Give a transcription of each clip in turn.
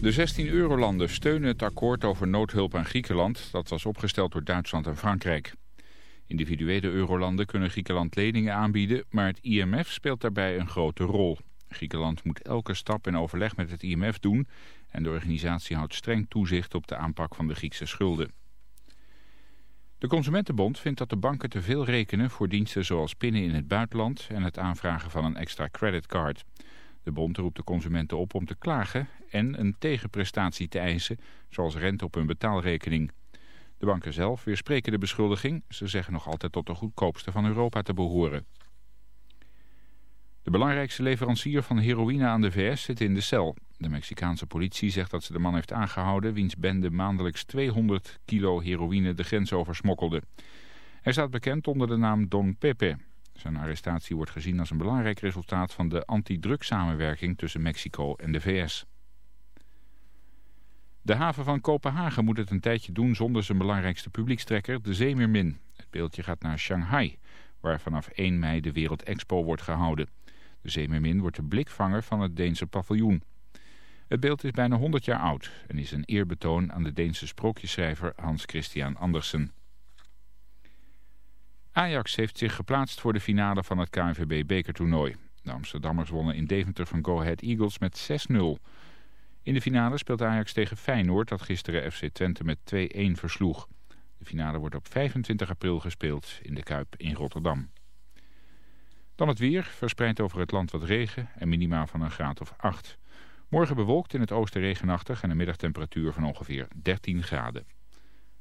De 16 eurolanden steunen het akkoord over noodhulp aan Griekenland... dat was opgesteld door Duitsland en Frankrijk. Individuele eurolanden kunnen Griekenland leningen aanbieden... maar het IMF speelt daarbij een grote rol. Griekenland moet elke stap in overleg met het IMF doen... en de organisatie houdt streng toezicht op de aanpak van de Griekse schulden. De Consumentenbond vindt dat de banken te veel rekenen voor diensten zoals pinnen in het buitenland... en het aanvragen van een extra creditcard... De bond roept de consumenten op om te klagen en een tegenprestatie te eisen, zoals rente op hun betaalrekening. De banken zelf weerspreken de beschuldiging. Ze zeggen nog altijd tot de goedkoopste van Europa te behoren. De belangrijkste leverancier van heroïne aan de VS zit in de cel. De Mexicaanse politie zegt dat ze de man heeft aangehouden... wiens bende maandelijks 200 kilo heroïne de grens over smokkelde. Hij staat bekend onder de naam Don Pepe. Zijn arrestatie wordt gezien als een belangrijk resultaat van de anti-drugsamenwerking tussen Mexico en de VS. De haven van Kopenhagen moet het een tijdje doen zonder zijn belangrijkste publiekstrekker, de Zeemermin. Het beeldje gaat naar Shanghai, waar vanaf 1 mei de Wereld Expo wordt gehouden. De Zeemermin wordt de blikvanger van het Deense paviljoen. Het beeld is bijna 100 jaar oud en is een eerbetoon aan de Deense sprookjeschrijver Hans Christian Andersen. Ajax heeft zich geplaatst voor de finale van het KNVB-bekertoernooi. De Amsterdammers wonnen in Deventer van Go Ahead Eagles met 6-0. In de finale speelt Ajax tegen Feyenoord dat gisteren FC Twente met 2-1 versloeg. De finale wordt op 25 april gespeeld in de Kuip in Rotterdam. Dan het weer, verspreid over het land wat regen en minimaal van een graad of 8. Morgen bewolkt in het oosten regenachtig en een middagtemperatuur van ongeveer 13 graden.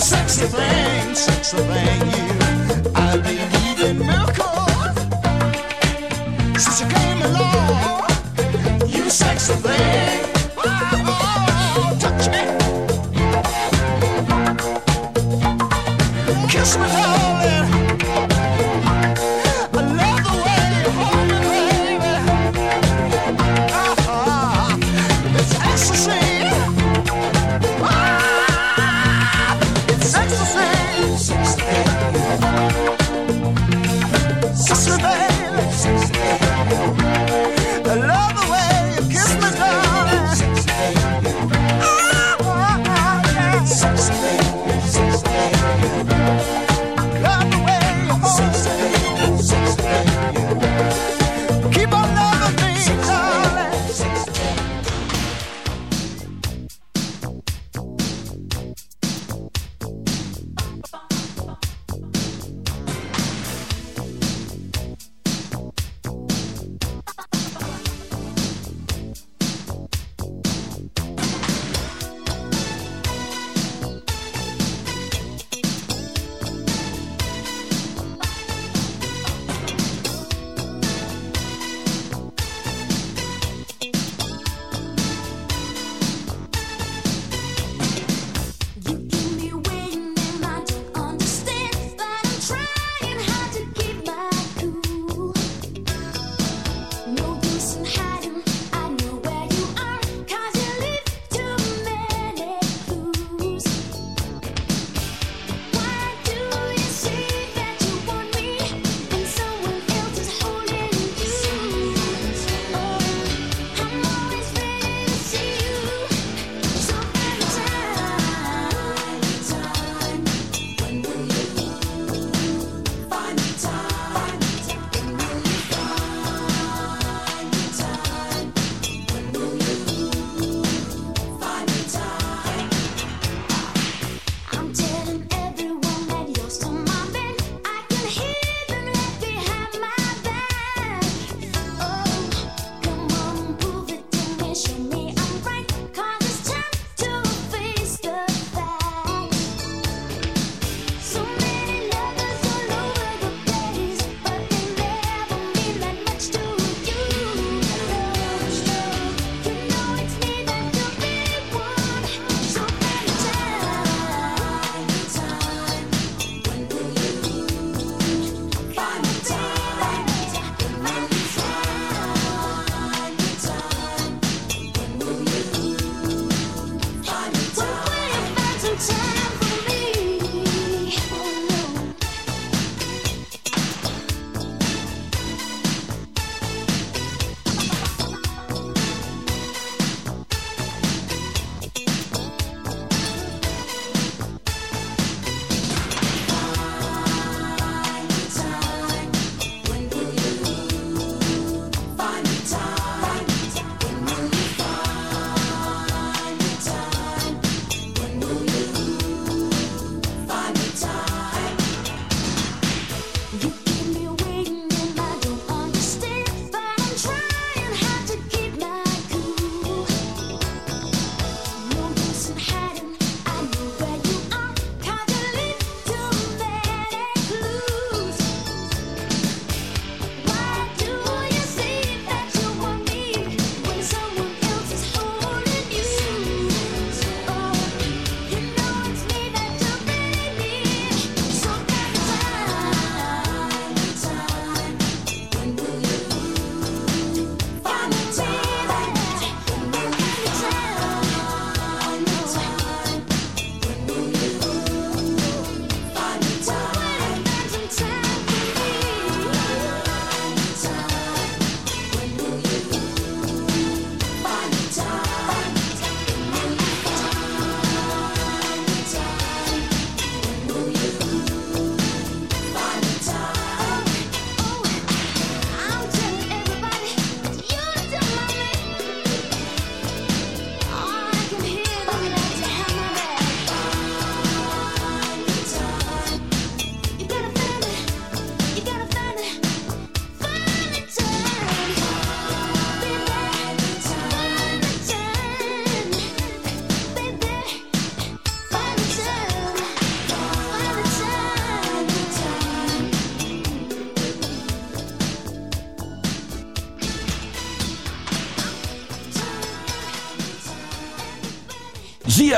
sexy thing, sexy thing, you. I believe in miracles since you came along. You sexy thing. Oh, oh, oh, touch me. Kiss me.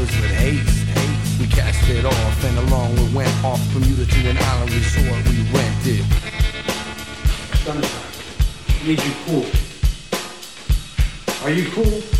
with haste. We cast it off and along we went off Bermuda to an island resort we rented. Sunshine, need you cool. Are you cool?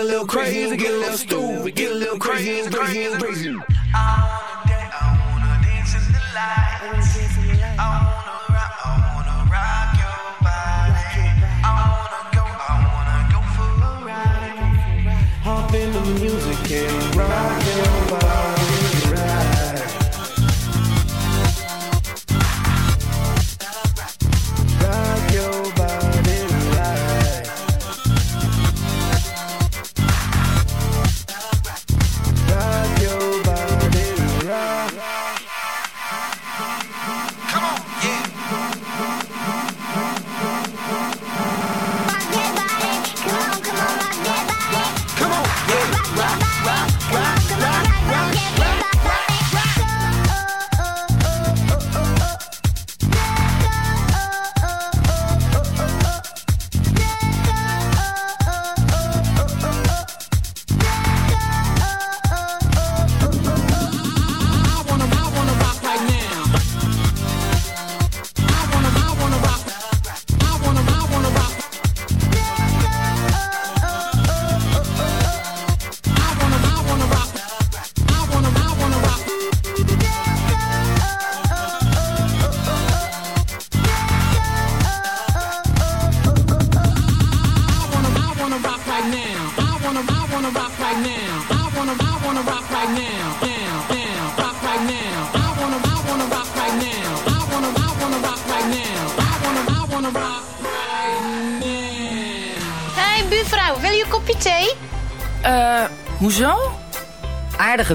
a little crazy, get a little stupid, get a little crazy, crazy, crazy. I crazy. I wanna dance in the.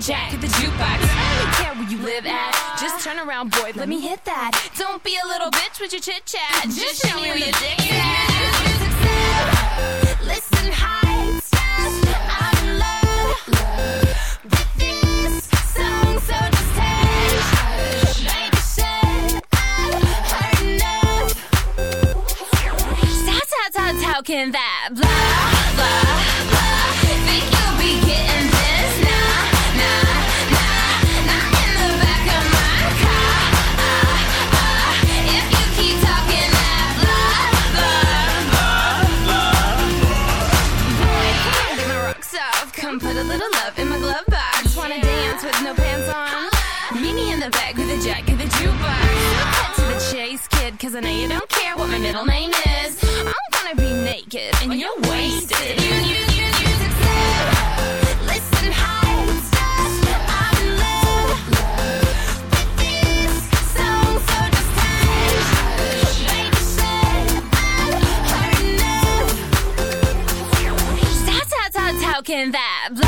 The back with the jack of the jukebox. I don't care where you live at. Just turn around, boy. Let me hit that. Don't be a little bitch with your chit chat. Just show me where your dick is at. Listen, high I'm in love with this song, so just hush. Baby said I've heard enough. Talking that You don't care what my middle name is. I'm gonna be naked and you're wasted. You, you, you, you I'm I've talking that